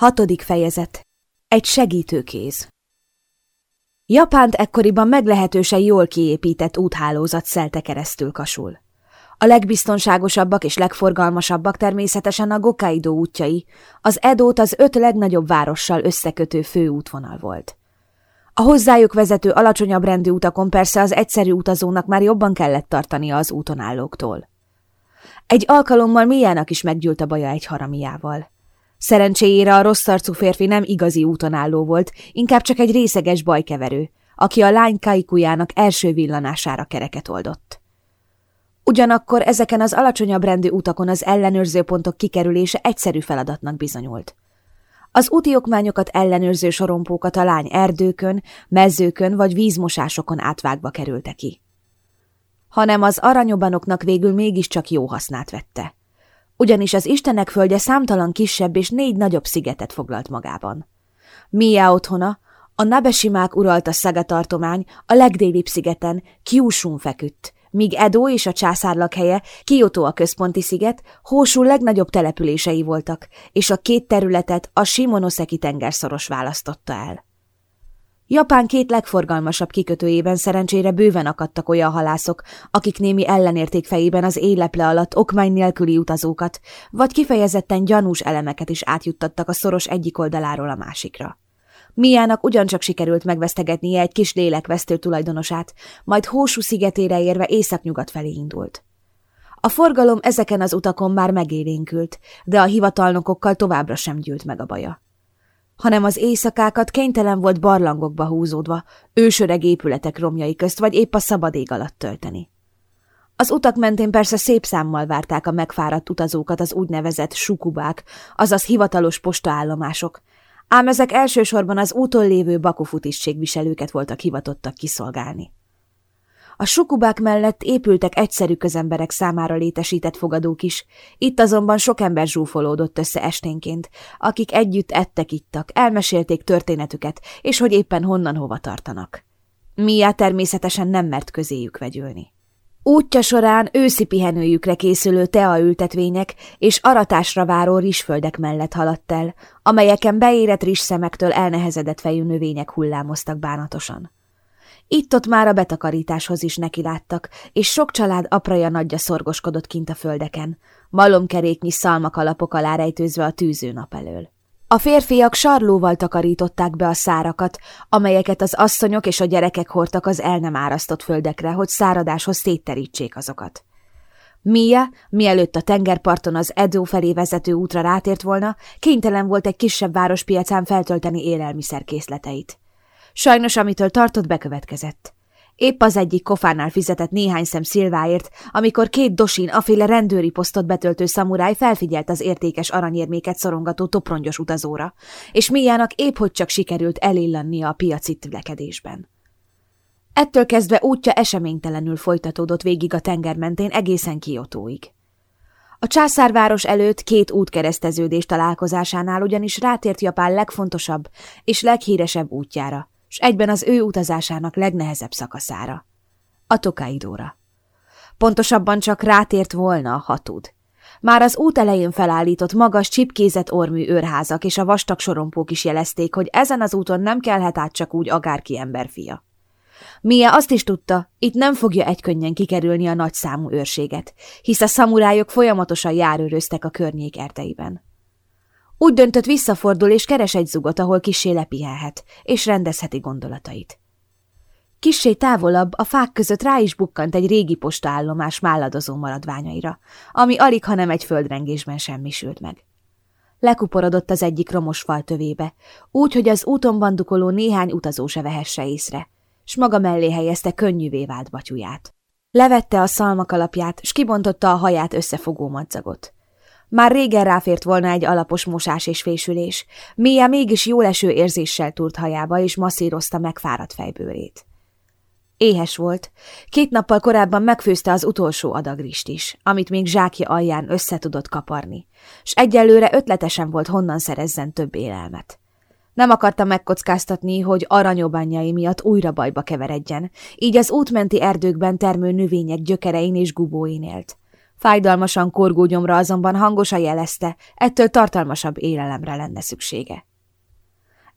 Hatodik fejezet. Egy segítőkéz. Japánt ekkoriban meglehetősen jól kiépített úthálózat szelte keresztül kasul. A legbiztonságosabbak és legforgalmasabbak természetesen a Gokaido útjai, az Edót az öt legnagyobb várossal összekötő főútvonal volt. A hozzájuk vezető alacsonyabb rendű utakon persze az egyszerű utazónak már jobban kellett tartania az úton állóktól. Egy alkalommal Miának is meggyűlt a baja egy haramiával. Szerencséjére a rossz arcú férfi nem igazi úton álló volt, inkább csak egy részeges bajkeverő, aki a lány kaikujának első villanására kereket oldott. Ugyanakkor ezeken az alacsonyabb rendű utakon az ellenőrző pontok kikerülése egyszerű feladatnak bizonyult. Az úti okmányokat ellenőrző sorompókat a lány erdőkön, mezőkön vagy vízmosásokon átvágva kerülte ki. Hanem az aranyobanoknak végül mégiscsak jó hasznát vette ugyanis az Istenek földje számtalan kisebb és négy nagyobb szigetet foglalt magában. Mia otthona, a Nabesimák uralta Szaga tartomány a legdélibb szigeten, Kyushun feküdt, míg Edo és a császárlak helye, Kyoto a központi sziget, Hósú legnagyobb települései voltak, és a két területet a Shimonoseki tengerszoros választotta el. Japán két legforgalmasabb kikötőjében szerencsére bőven akadtak olyan halászok, akik némi ellenérték fejében az éleple alatt okmány nélküli utazókat, vagy kifejezetten gyanús elemeket is átjuttattak a szoros egyik oldaláról a másikra. Miának ugyancsak sikerült megvesztegetnie egy kis lélekvesztő tulajdonosát, majd Hósú szigetére érve északnyugat felé indult. A forgalom ezeken az utakon már megélénkült, de a hivatalnokokkal továbbra sem gyűlt meg a baja hanem az éjszakákat kénytelen volt barlangokba húzódva, ősöreg épületek romjai közt, vagy épp a szabad ég alatt tölteni. Az utak mentén persze szép számmal várták a megfáradt utazókat az úgynevezett sukubák, azaz hivatalos postaállomások, ám ezek elsősorban az úton lévő bakufutisztségviselőket voltak hivatottak kiszolgálni. A sukubák mellett épültek egyszerű közemberek számára létesített fogadók is, itt azonban sok ember zsúfolódott össze esténként, akik együtt ettek-ittak, elmesélték történetüket, és hogy éppen honnan hova tartanak. Mia természetesen nem mert közéjük vegyülni. Útja során őszi pihenőjükre készülő teaültetvények és aratásra váró rizsföldek mellett haladt el, amelyeken beérett rizszemektől elnehezedett fejű növények hullámoztak bánatosan. Itt-ott már a betakarításhoz is nekiláttak, és sok család apraja nagyja szorgoskodott kint a földeken, malomkeréknyi szalmak alapok alá rejtőzve a tűző nap elől. A férfiak sarlóval takarították be a szárakat, amelyeket az asszonyok és a gyerekek hordtak az el nem árasztott földekre, hogy száradáshoz szétterítsék azokat. Mia, mielőtt a tengerparton az Edo felé vezető útra rátért volna, kénytelen volt egy kisebb várospiacán feltölteni élelmiszerkészleteit. Sajnos, amitől tartott, bekövetkezett. Épp az egyik kofánál fizetett néhány szem szilváért, amikor két dosin, aféle rendőri posztot betöltő szamuráj felfigyelt az értékes aranyérméket szorongató toprongyos utazóra, és Miának épp hogy csak sikerült elillannia a piaci tülekedésben. Ettől kezdve útja eseménytelenül folytatódott végig a tenger mentén egészen Kiotóig. A császárváros előtt két útkereszteződés találkozásánál ugyanis rátért Japán legfontosabb és leghíresebb útjára, s egyben az ő utazásának legnehezebb szakaszára, a Tokaidóra. Pontosabban csak rátért volna, ha tud. Már az út elején felállított magas csipkézett ormű őrházak és a vastag sorompók is jelezték, hogy ezen az úton nem kelhet át csak úgy agárki emberfia. Mia azt is tudta, itt nem fogja egykönnyen kikerülni a nagy számú őrséget, hisz a szamurájok folyamatosan járőröztek a környék erdeiben. Úgy döntött visszafordul és keres egy zugot, ahol kissé lepihelhet, és rendezheti gondolatait. Kissé távolabb a fák között rá is bukkant egy régi postaállomás máladozó maradványaira, ami alig, hanem egy földrengésben semmisült meg. Lekuporodott az egyik romos fal tövébe, úgy, hogy az úton bandukoló néhány utazó se vehesse észre, s maga mellé helyezte könnyűvé vált batyuját. Levette a szalmak alapját, s kibontotta a haját összefogó madzagot. Már régen ráfért volna egy alapos mosás és fésülés. Mia mégis jó leső érzéssel túrt hajába, és masszírozta megfáradt fejbőrét. Éhes volt. Két nappal korábban megfőzte az utolsó adagrist is, amit még zsákja alján össze tudott kaparni, s egyelőre ötletesen volt honnan szerezzen több élelmet. Nem akarta megkockáztatni, hogy aranyobányai miatt újra bajba keveredjen, így az útmenti erdőkben termő növények gyökerein és gubóin élt. Fájdalmasan korgó gyomra azonban hangosan jelezte, ettől tartalmasabb élelemre lenne szüksége.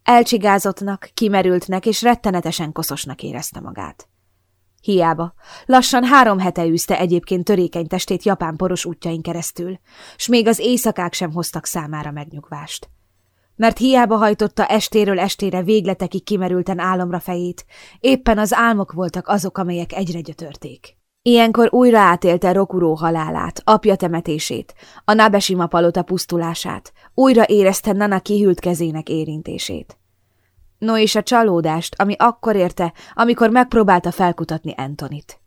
Elcsigázottnak, kimerültnek és rettenetesen koszosnak érezte magát. Hiába. Lassan három hete űzte egyébként törékeny testét japán poros útjain keresztül, s még az éjszakák sem hoztak számára megnyugvást. Mert hiába hajtotta estéről estére végletekig kimerülten álomra fejét, éppen az álmok voltak azok, amelyek egyre gyötörték. Ilyenkor újra átélte Rokuró halálát, apja temetését, a Nabesima palota pusztulását, újra érezte Nana kihűlt kezének érintését. No és a csalódást, ami akkor érte, amikor megpróbálta felkutatni Antonit.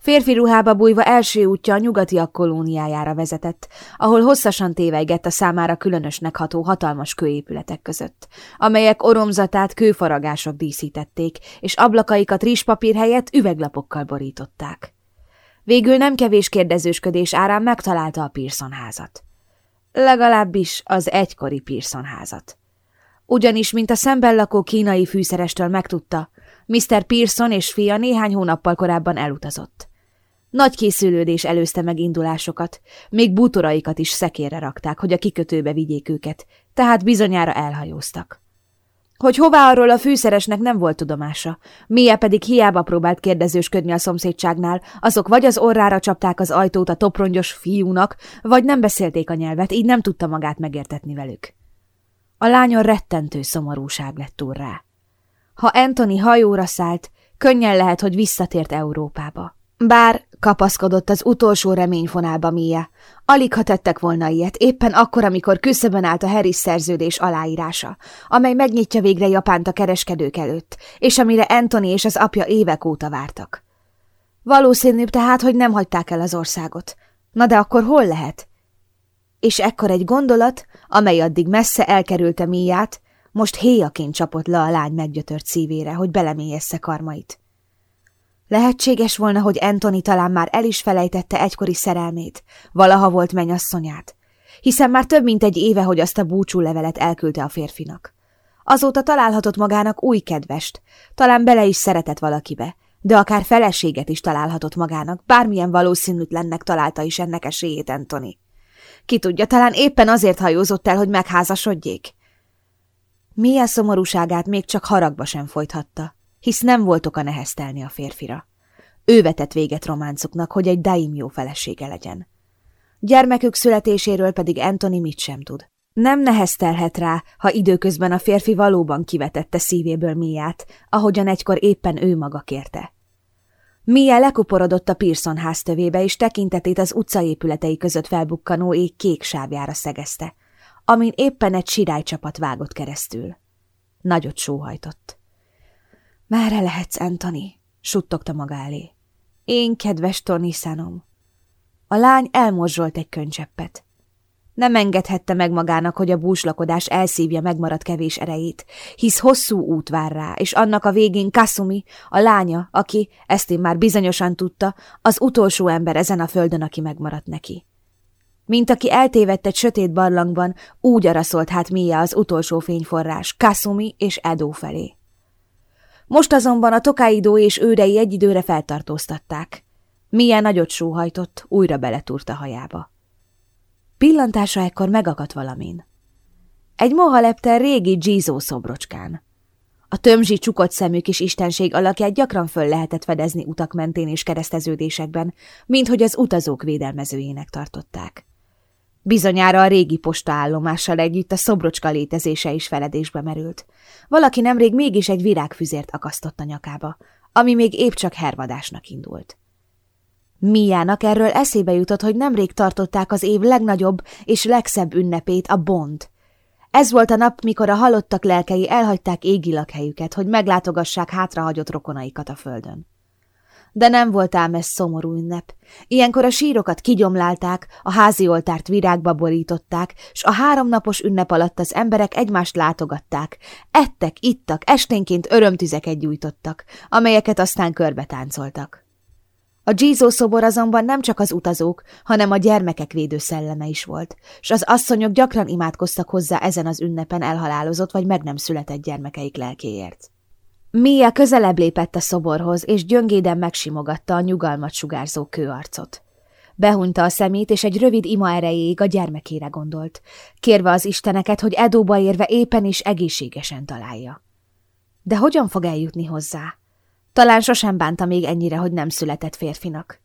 Férfi ruhába bújva első útja a nyugatiak kolóniájára vezetett, ahol hosszasan tévejgett a számára különösnek ható hatalmas kőépületek között, amelyek oromzatát kőfaragások díszítették, és ablakaikat rizspapír helyett üveglapokkal borították. Végül nem kevés kérdezősködés árán megtalálta a Pearson házat. Legalábbis az egykori Pearson házat. Ugyanis, mint a szemben lakó kínai fűszerestől megtudta, Mr. Pearson és fia néhány hónappal korábban elutazott. Nagy készülődés előzte meg indulásokat, még bútoraikat is szekérre rakták, hogy a kikötőbe vigyék őket, tehát bizonyára elhajóztak. Hogy hová arról a fűszeresnek nem volt tudomása, Mia pedig hiába próbált kérdezősködni a szomszédságnál, azok vagy az orrára csapták az ajtót a toprongyos fiúnak, vagy nem beszélték a nyelvet, így nem tudta magát megértetni velük. A lányon rettentő szomorúság lett úr rá. Ha Anthony hajóra szállt, könnyen lehet, hogy visszatért Európába. Bár kapaszkodott az utolsó reményfonálba Mia, alig ha tettek volna ilyet, éppen akkor, amikor küszöbön állt a Harris szerződés aláírása, amely megnyitja végre Japánt a kereskedők előtt, és amire Anthony és az apja évek óta vártak. Valószínűbb tehát, hogy nem hagyták el az országot. Na de akkor hol lehet? És ekkor egy gondolat, amely addig messze elkerülte Miát, most héjaként csapott le a lány meggyötört szívére, hogy belemélyessze karmait. Lehetséges volna, hogy Anthony talán már el is felejtette egykori szerelmét, valaha volt mennyasszonyát, hiszen már több mint egy éve, hogy azt a búcsú levelet elküldte a férfinak. Azóta találhatott magának új kedvest, talán bele is szeretett valakibe, de akár feleséget is találhatott magának, bármilyen valószínűtlennek találta is ennek esélyét Anthony. Ki tudja, talán éppen azért hajózott el, hogy megházasodjék. Milyen szomorúságát még csak haragba sem folythatta, hisz nem volt oka neheztelni a férfira. Ő vetett véget románcuknak, hogy egy daimjó felesége legyen. Gyermekük születéséről pedig Anthony mit sem tud. Nem neheztelhet rá, ha időközben a férfi valóban kivetette szívéből Miát, ahogyan egykor éppen ő maga kérte. Mia lekuporodott a Pearson háztövébe, és tekintetét az utcaépületei között felbukkanó ég kék sávjára szegezte, amin éppen egy sirálycsapat vágott keresztül. Nagyot sóhajtott. Merre lehetsz, Anthony? suttogta maga elé. Én, kedves Tony szanom. A lány elmorzsolt egy könycseppet. Nem engedhette meg magának, hogy a búslakodás elszívja megmaradt kevés erejét, hisz hosszú út vár rá, és annak a végén Kasumi, a lánya, aki, ezt én már bizonyosan tudta, az utolsó ember ezen a földön, aki megmaradt neki. Mint aki eltévedt egy sötét barlangban, úgy araszolt hát Mia az utolsó fényforrás, Kasumi és Edo felé. Most azonban a Tokaido és őrei egy időre feltartóztatták. Mia nagyot sóhajtott, újra beletúrta hajába. Pillantása ekkor megakadt valamin. Egy moha lepte régi Gizó szobrocskán. A tömzsi csukott szemű kis istenség alakját gyakran föl lehetett fedezni utak mentén és kereszteződésekben, mint hogy az utazók védelmezőjének tartották. Bizonyára a régi postaállomással együtt a szobrocska létezése is feledésbe merült. Valaki nemrég mégis egy virágfüzért akasztott a nyakába, ami még épp csak hervadásnak indult. Miának erről eszébe jutott, hogy nemrég tartották az év legnagyobb és legszebb ünnepét, a Bond. Ez volt a nap, mikor a halottak lelkei elhagyták égi lakhelyüket, hogy meglátogassák hátrahagyott rokonaikat a földön. De nem volt ám ez szomorú ünnep. Ilyenkor a sírokat kigyomlálták, a házi oltárt virágba borították, s a háromnapos ünnep alatt az emberek egymást látogatták. Ettek, ittak, esténként örömtüzeket gyújtottak, amelyeket aztán körbe táncoltak. A Gizó szobor azonban nem csak az utazók, hanem a gyermekek védő szelleme is volt, s az asszonyok gyakran imádkoztak hozzá ezen az ünnepen elhalálozott vagy meg nem született gyermekeik lelkéért. Mia közelebb lépett a szoborhoz, és gyöngéden megsimogatta a nyugalmat sugárzó kőarcot. Behunyta a szemét, és egy rövid ima erejéig a gyermekére gondolt, kérve az isteneket, hogy Edóba érve éppen is egészségesen találja. De hogyan fog eljutni hozzá? Talán sosem bánta még ennyire, hogy nem született férfinak.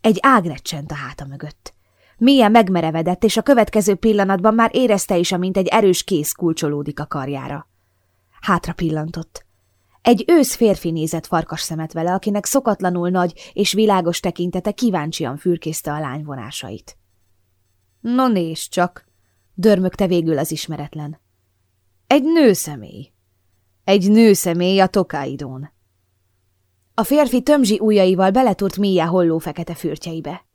Egy ág recsent a háta mögött. Mélyen megmerevedett, és a következő pillanatban már érezte is, amint egy erős kéz kulcsolódik a karjára. Hátra pillantott. Egy ősz férfi nézett farkas szemet vele, akinek szokatlanul nagy és világos tekintete kíváncsian fürkészte a lány vonásait. No nézd csak, dörmögte végül az ismeretlen. Egy nőszemély. Egy nőszemély a tokáidón. A férfi tömzsi ujjaival beletúrt Mia holló fekete fürtjeibe.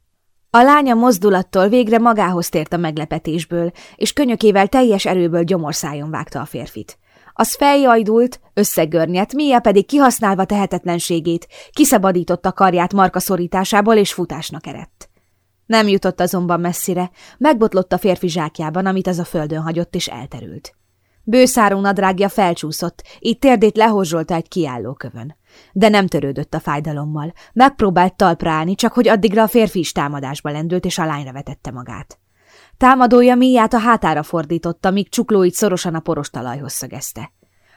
A lánya mozdulattól végre magához tért a meglepetésből, és könyökével teljes erőből gyomorszájon vágta a férfit. Az feljajdult, összegörnyedt, Mia pedig kihasználva tehetetlenségét, kiszabadította karját marka szorításából és futásnak erett. Nem jutott azonban messzire, megbotlott a férfi zsákjában, amit az a földön hagyott, és elterült. Bőszáró nadrágja felcsúszott, így térdét lehorzsolta egy kiálló kövön. De nem törődött a fájdalommal. Megpróbált talpra állni, csak hogy addigra a férfi is támadásba lendült, és a lányra vetette magát. Támadója Miát a hátára fordította, míg csuklóit szorosan a poros talajhoz szögezte.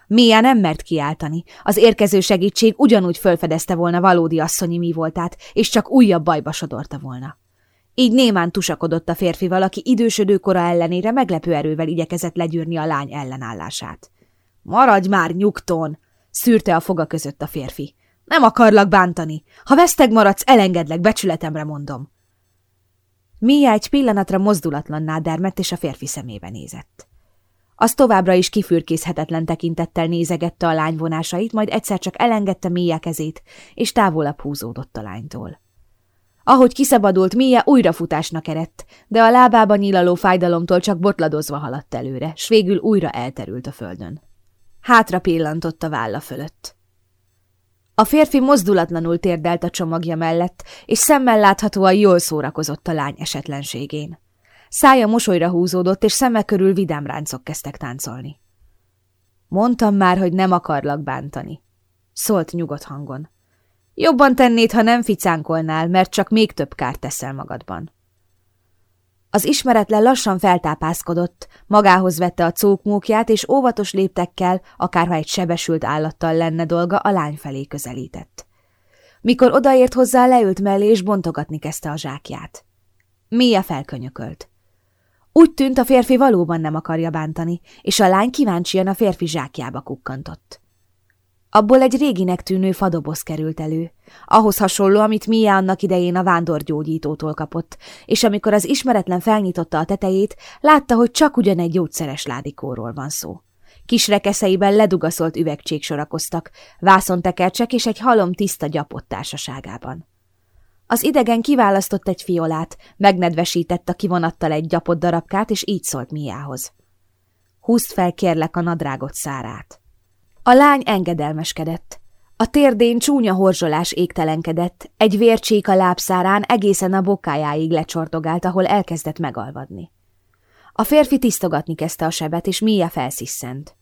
Mia nem mert kiáltani, az érkező segítség ugyanúgy fölfedezte volna valódi asszonyi mi voltát, és csak újabb bajba sodorta volna. Így némán tusakodott a férfival, aki idősödő kora ellenére meglepő erővel igyekezett legyűrni a lány ellenállását. – Maradj már nyugton! – szűrte a foga között a férfi. – Nem akarlak bántani. Ha veszteg maradsz, elengedlek, becsületemre mondom. Mia egy pillanatra mozdulatlanná dermett, és a férfi szemébe nézett. Az továbbra is kifürkészhetetlen tekintettel nézegette a lány vonásait, majd egyszer csak elengedte Mia kezét, és távolabb húzódott a lánytól. Ahogy kiszabadult, Mia újrafutásnak erett, de a lábában nyilaló fájdalomtól csak botladozva haladt előre, s végül újra elterült a földön. Hátra pillantott a válla fölött. A férfi mozdulatlanul térdelt a csomagja mellett, és szemmel láthatóan jól szórakozott a lány esetlenségén. Szája mosolyra húzódott, és szeme körül vidám ráncok kezdtek táncolni. Mondtam már, hogy nem akarlak bántani. Szólt nyugodt hangon. Jobban tennéd, ha nem ficánkolnál, mert csak még több kárt teszel magadban. Az ismeretlen lassan feltápászkodott, magához vette a cókmókját, és óvatos léptekkel, akárha egy sebesült állattal lenne dolga, a lány felé közelített. Mikor odaért hozzá, leült mellé, és bontogatni kezdte a zsákját. Mia felkönyökölt. Úgy tűnt, a férfi valóban nem akarja bántani, és a lány kíváncsian a férfi zsákjába kukkantott. Abból egy réginek tűnő fadoboz került elő, ahhoz hasonló, amit Mia annak idején a vándorgyógyítótól kapott, és amikor az ismeretlen felnyitotta a tetejét, látta, hogy csak ugyan egy gyógyszeres ládikóról van szó. Kis rekeszeiben ledugaszolt üvegcsék sorakoztak, vászontekercsek és egy halom tiszta gyapott társaságában. Az idegen kiválasztott egy fiolát, megnedvesített a kivonattal egy gyapott darabkát, és így szólt Miához. Húzd fel kérlek a nadrágot szárát. A lány engedelmeskedett. A térdén csúnya horzsolás égtelenkedett, egy vércsík a lábszárán egészen a bokájáig lecsordogált, ahol elkezdett megalvadni. A férfi tisztogatni kezdte a sebet, és Mia felsziszent.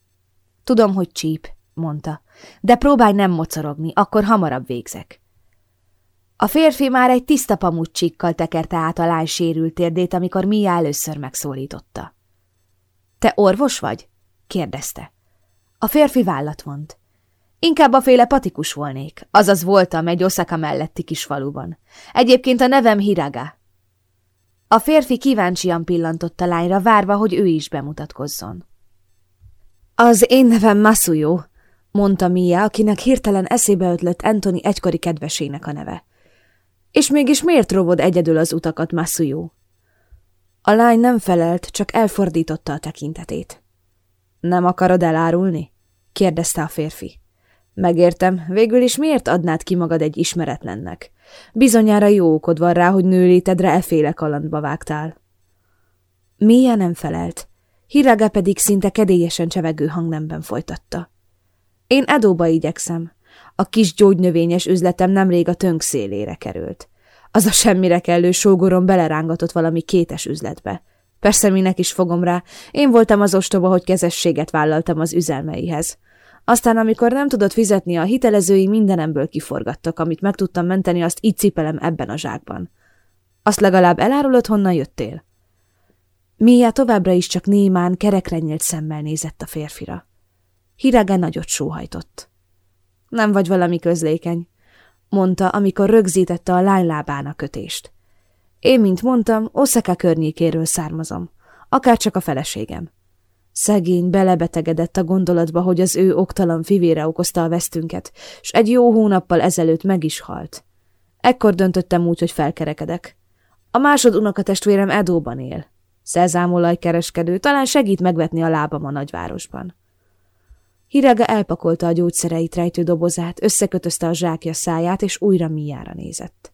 Tudom, hogy csíp, mondta, de próbálj nem mocorogni, akkor hamarabb végzek. A férfi már egy tiszta pamucsikkal tekerte át a lány sérült térdét, amikor Mia először megszólította. – Te orvos vagy? – kérdezte. A férfi vállat vont. Inkább a féle patikus volnék, azaz voltam egy Osaka melletti kis faluban. Egyébként a nevem Hiraga. A férfi kíváncsian pillantott a lányra, várva, hogy ő is bemutatkozzon. Az én nevem Masuyo, mondta Mia, akinek hirtelen eszébe ötlött Anthony egykori kedvesének a neve. És mégis miért rovod egyedül az utakat, Masuyo? A lány nem felelt, csak elfordította a tekintetét. Nem akarod elárulni? kérdezte a férfi. Megértem, végül is miért adnád ki magad egy ismeretlennek? Bizonyára jó okod van rá, hogy nőlétedre eféle kalandba vágtál. Mia nem felelt. Hiraga pedig szinte kedélyesen csevegő hangnemben folytatta. Én Edóba igyekszem. A kis gyógynövényes üzletem nemrég a tönk szélére került. Az a semmire kellő sógorom belerángatott valami kétes üzletbe. Persze minek is fogom rá, én voltam az ostoba, hogy kezességet vállaltam az üzelmeihez. Aztán, amikor nem tudott fizetni, a hitelezői mindenemből kiforgattak, amit meg tudtam menteni, azt így cipelem ebben a zsákban. Azt legalább elárulod, honnan jöttél? Mia továbbra is csak némán, kerekre nyílt szemmel nézett a férfira. Hirage nagyot sóhajtott. Nem vagy valami közlékeny, mondta, amikor rögzítette a lány lábának kötést. Én, mint mondtam, Osaka környékéről származom, akár csak a feleségem. Szegény belebetegedett a gondolatba, hogy az ő oktalan fivére okozta a vesztünket, s egy jó hónappal ezelőtt meg is halt. Ekkor döntöttem úgy, hogy felkerekedek. A másod unokatestvérem Edóban él. Szezámolajkereskedő, talán segít megvetni a lábam a nagyvárosban. Hirega elpakolta a gyógyszereit rejtő dobozát, összekötözte a zsákja száját, és újra miára nézett.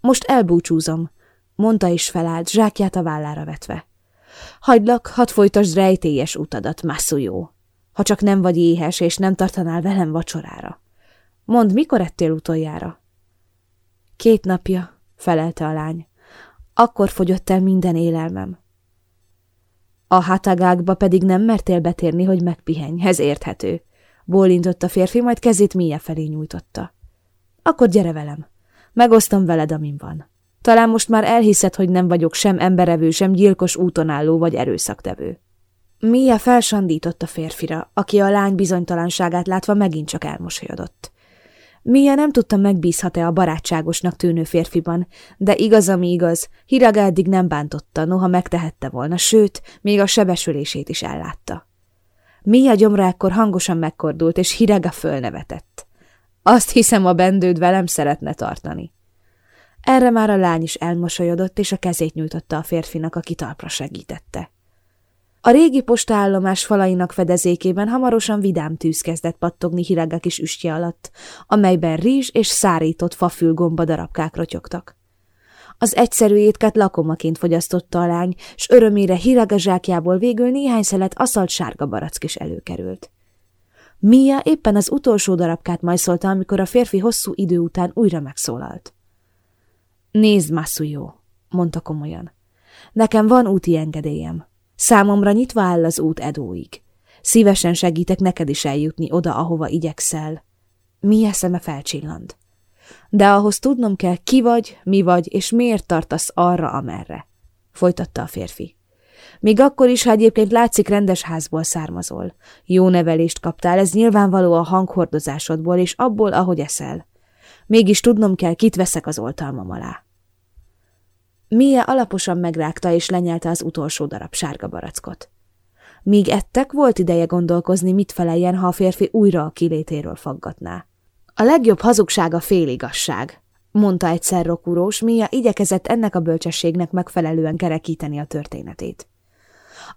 Most elbúcsúzom, mondta és felállt, zsákját a vállára vetve. Hagylak, hadd folytasd rejtélyes utadat, Masuyo. Ha csak nem vagy éhes, és nem tartanál velem vacsorára. Mondd, mikor ettél utoljára? Két napja, felelte a lány. Akkor fogyott el minden élelmem. A hatagákba pedig nem mertél betérni, hogy megpihenj, ez érthető. Bólintott a férfi, majd kezét mélye felé nyújtotta. Akkor gyere velem. Megosztom veled, amin van. Talán most már elhiszed, hogy nem vagyok sem emberevő, sem gyilkos úton álló vagy erőszaktevő. Mia felsandított a férfira, aki a lány bizonytalanságát látva megint csak elmosolyodott. Mia nem tudta megbízhat-e a barátságosnak tűnő férfiban, de igaz, ami igaz, Hiraga eddig nem bántotta, noha megtehette volna, sőt, még a sebesülését is ellátta. Mia gyomra ekkor hangosan megkordult, és Hiraga fölnevetett. Azt hiszem, a bendőd velem szeretne tartani. Erre már a lány is elmosolyodott, és a kezét nyújtotta a férfinak, aki talpra segítette. A régi postállomás falainak fedezékében hamarosan vidám tűz kezdett pattogni Hiraga kis üstje alatt, amelyben rizs és szárított fafülgomba darabkák rotyogtak. Az egyszerű étket lakomaként fogyasztotta a lány, s örömére Hiraga zsákjából végül néhány szelet aszalt sárga barack is előkerült. Mia éppen az utolsó darabkát majszolta, amikor a férfi hosszú idő után újra megszólalt. Nézd, Masuyo, mondta komolyan. Nekem van úti engedélyem. Számomra nyitva áll az út Edóig. Szívesen segítek neked is eljutni oda, ahova igyekszel. Mi eszeme felcsillant. De ahhoz tudnom kell, ki vagy, mi vagy, és miért tartasz arra, amerre. Folytatta a férfi. Még akkor is, ha egyébként látszik rendes házból származol. Jó nevelést kaptál, ez nyilvánvaló a hanghordozásodból és abból, ahogy eszel. Mégis tudnom kell, kit veszek az oltalmam alá. Mia alaposan megrágta és lenyelte az utolsó darab sárga barackot. Míg ettek, volt ideje gondolkozni, mit feleljen, ha a férfi újra a kilétéről faggatná. A legjobb hazugság a féligasság, mondta egyszer Rokurós, Mia igyekezett ennek a bölcsességnek megfelelően kerekíteni a történetét.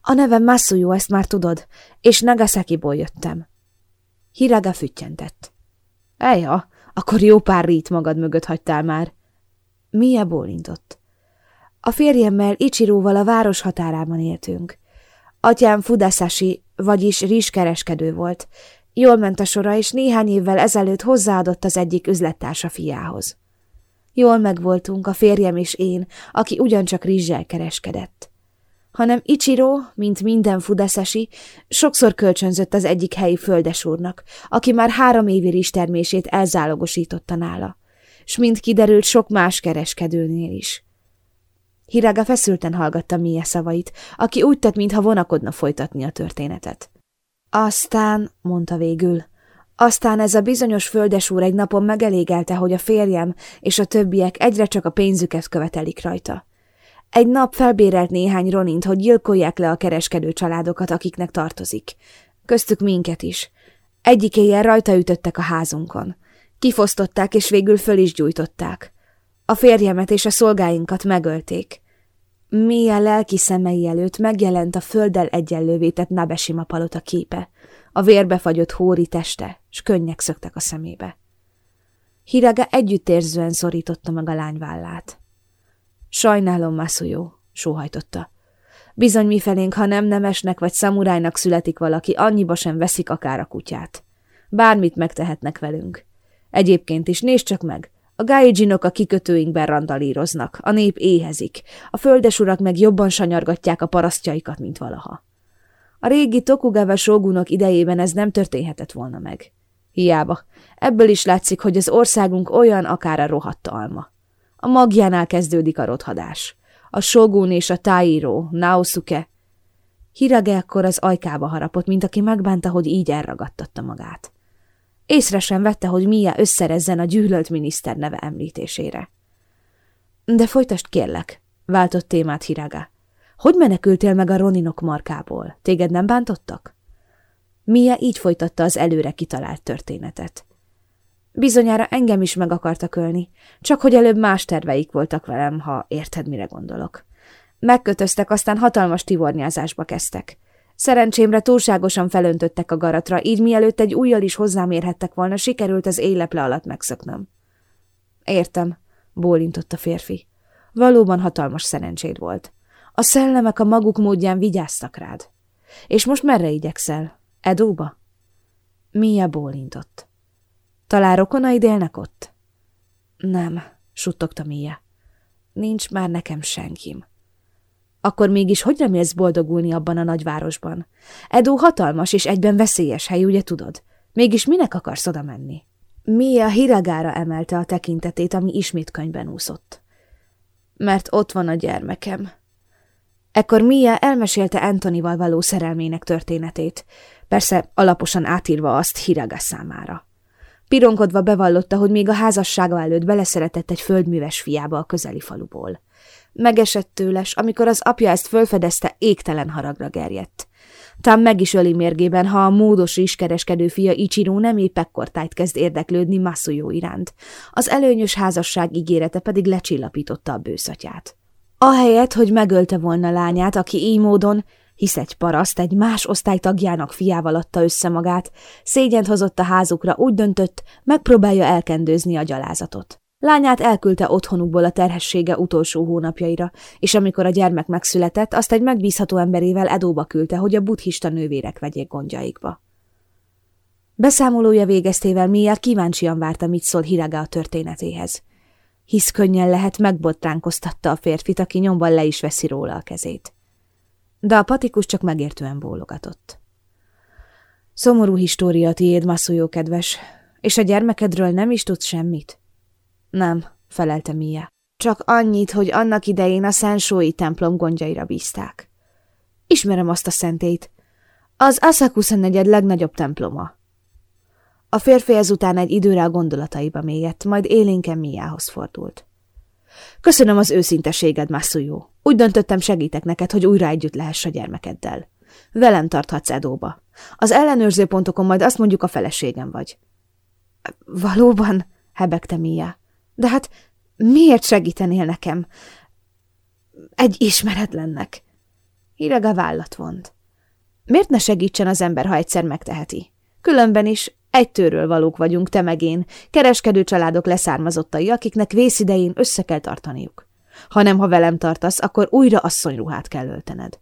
A nevem Masuyo, ezt már tudod, és Nagasakiból jöttem. Hiraga füttyentett. Eja, akkor jó pár rít magad mögött hagytál már. Mia bólintott. A férjemmel Ichiróval a város határában éltünk. Atyám Fudasashi, vagyis rizskereskedő volt. Jól ment a sora, és néhány évvel ezelőtt hozzáadott az egyik üzlettársa fiához. Jól megvoltunk, a férjem és én, aki ugyancsak rizssel kereskedett. Hanem Ichiro, mint minden Fudasashi, sokszor kölcsönzött az egyik helyi földesúrnak, aki már három évi rizstermését elzálogosította nála, s mint kiderült sok más kereskedőnél is. Hiraga feszülten hallgatta Mia szavait, aki úgy tett, mintha vonakodna folytatni a történetet. Aztán, mondta végül, aztán ez a bizonyos földesúr egy napon megelégelte, hogy a férjem és a többiek egyre csak a pénzüket követelik rajta. Egy nap felbérelt néhány ronint, hogy gyilkolják le a kereskedő családokat, akiknek tartozik. Köztük minket is. Egyik éjjel rajta ütöttek a házunkon. Kifosztották, és végül föl is gyújtották. A férjemet és a szolgáinkat megölték. Mia lelki szemei előtt megjelent a földdel egyenlővé tett Nabesima palota képe, a vérbefagyott hóri teste, s könnyek szöktek a szemébe. Hiraga együttérzően szorította meg a lány vállát. Sajnálom, Masuyo, sóhajtotta. Bizony mifelénk, ha nem nemesnek vagy szamurájnak születik valaki, annyiba sem veszik akár a kutyát. Bármit megtehetnek velünk. Egyébként is nézd csak meg, a gájdzsinok a kikötőinkben randalíroznak, a nép éhezik, a földesurak meg jobban sanyargatják a parasztjaikat, mint valaha. A régi Tokugawa sógunok idejében ez nem történhetett volna meg. Hiába, ebből is látszik, hogy az országunk olyan akár a rohadt alma. A magjánál kezdődik a rothadás. A Shogun és a Tairo, Naosuke. Hirage akkor az ajkába harapott, mint aki megbánta, hogy így elragadtatta magát. Észre sem vette, hogy Mia összerezzen a gyűlölt miniszter neve említésére. De folytast kérlek, váltott témát Hiraga. Hogy menekültél meg a Roninok markából? Téged nem bántottak? Mia így folytatta az előre kitalált történetet. Bizonyára engem is meg akartak ölni, csak hogy előbb más terveik voltak velem, ha érted, mire gondolok. Megkötöztek, aztán hatalmas tivornyázásba kezdtek. Szerencsémre túlságosan felöntöttek a garatra, így mielőtt egy ujjal is hozzám érhettek volna, sikerült az éleple alatt megszöknöm. Értem, bólintott a férfi. Valóban hatalmas szerencséd volt. A szellemek a maguk módján vigyáztak rád. És most merre igyekszel? Edóba? Mia bólintott. Talán rokonaid élnek ott? Nem, suttogta Mia. Nincs már nekem senkim. Akkor mégis hogy remélsz boldogulni abban a nagyvárosban? Edó hatalmas és egyben veszélyes hely, ugye tudod? Mégis minek akarsz oda menni? Mia hiragára emelte a tekintetét, ami ismét könyvben úszott. Mert ott van a gyermekem. Ekkor Mia elmesélte Antonival való szerelmének történetét, persze alaposan átírva azt Hiraga számára. Pironkodva bevallotta, hogy még a házassága előtt beleszeretett egy földműves fiába a közeli faluból. Megesett tőles, amikor az apja ezt fölfedezte, égtelen haragra gerjedt. Tám meg is öli mérgében, ha a módos rizskereskedő fia Ichiro nem épp ekkortájt kezd érdeklődni Masuyo iránt. Az előnyös házasság ígérete pedig lecsillapította a bőszatyát. Ahelyett, hogy megölte volna lányát, aki így módon, hisz egy paraszt egy más osztálytagjának fiával adta össze magát, szégyent hozott a házukra, úgy döntött, megpróbálja elkendőzni a gyalázatot. Lányát elküldte otthonukból a terhessége utolsó hónapjaira, és amikor a gyermek megszületett, azt egy megbízható emberével Edóba küldte, hogy a buddhista nővérek vegyék gondjaikba. Beszámolója végeztével Miért kíváncsian várta, mit szól Hiraga a történetéhez. Hisz könnyen lehet megbotránkoztatta a férfit, aki nyomban le is veszi róla a kezét. De a patikus csak megértően bólogatott. Szomorú história tiéd, Masuyo kedves, és a gyermekedről nem is tudsz semmit? Nem, felelte Mia. Csak annyit, hogy annak idején a Szensói templom gondjaira bízták. Ismerem azt a szentét. Az Asakusa negyed legnagyobb temploma. A férfi ezután egy időre a gondolataiba mélyedt, majd élénken Miához fordult. Köszönöm az őszinteséged, Masuyo. Úgy döntöttem, segítek neked, hogy újra együtt lehess a gyermekeddel. Velem tarthatsz Edóba. Az ellenőrző pontokon majd azt mondjuk a feleségem vagy. Valóban? hebegte Mia. De hát miért segítenél nekem? Egy ismeretlennek. Hírega vállat vont. Miért ne segítsen az ember, ha egyszer megteheti? Különben is egy tőről valók vagyunk, te meg én, kereskedő családok leszármazottai, akiknek vészidején össze kell tartaniuk. Ha nem, ha velem tartasz, akkor újra asszonyruhát kell öltened.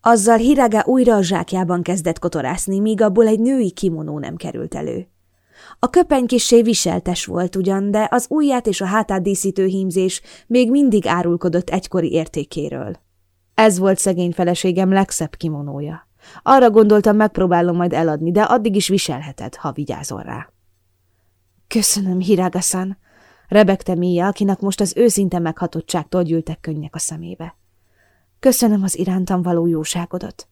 Azzal Hiraga újra a zsákjában kezdett kotorászni, míg abból egy női kimonó nem került elő. A köpeny kissé viseltes volt ugyan, de az ujját és a hátát díszítő hímzés még mindig árulkodott egykori értékéről. Ez volt szegény feleségem legszebb kimonója. Arra gondoltam, megpróbálom majd eladni, de addig is viselheted, ha vigyázol rá. Köszönöm, Hiragasan, rebegte Mia, akinek most az őszinte meghatottságtól gyűltek könnyek a szemébe. Köszönöm az irántam való jóságodat.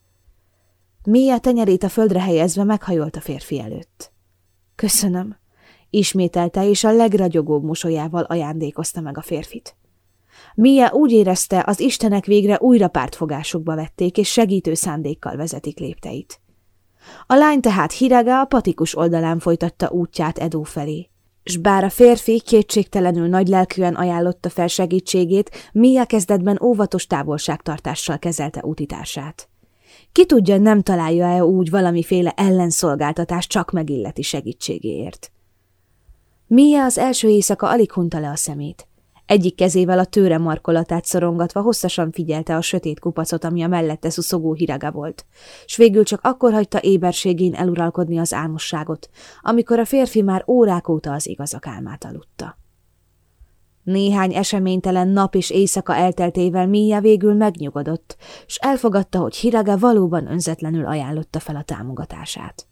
Mia tenyerét a földre helyezve meghajolt a férfi előtt. Köszönöm, ismételte, és a legragyogóbb mosolyával ajándékozta meg a férfit. Mia úgy érezte, az istenek végre újra pártfogásukba vették, és segítő szándékkal vezetik lépteit. A lány tehát Hiraga a patikus oldalán folytatta útját Edó felé. S bár a férfi kétségtelenül nagylelkűen ajánlotta fel segítségét, Mia kezdetben óvatos távolságtartással kezelte útitársát. Ki tudja, nem találja-e úgy valamiféle ellenszolgáltatás csak megilleti segítségéért. Mia az első éjszaka alig hunta le a szemét. Egyik kezével a tőre markolatát szorongatva hosszasan figyelte a sötét kupacot, ami a mellette szuszogó hiraga volt, s végül csak akkor hagyta éberségén eluralkodni az álmosságot, amikor a férfi már órák óta az igazak álmát aludta. Néhány eseménytelen nap és éjszaka elteltével Mia végül megnyugodott, s elfogadta, hogy Hiraga valóban önzetlenül ajánlotta fel a támogatását.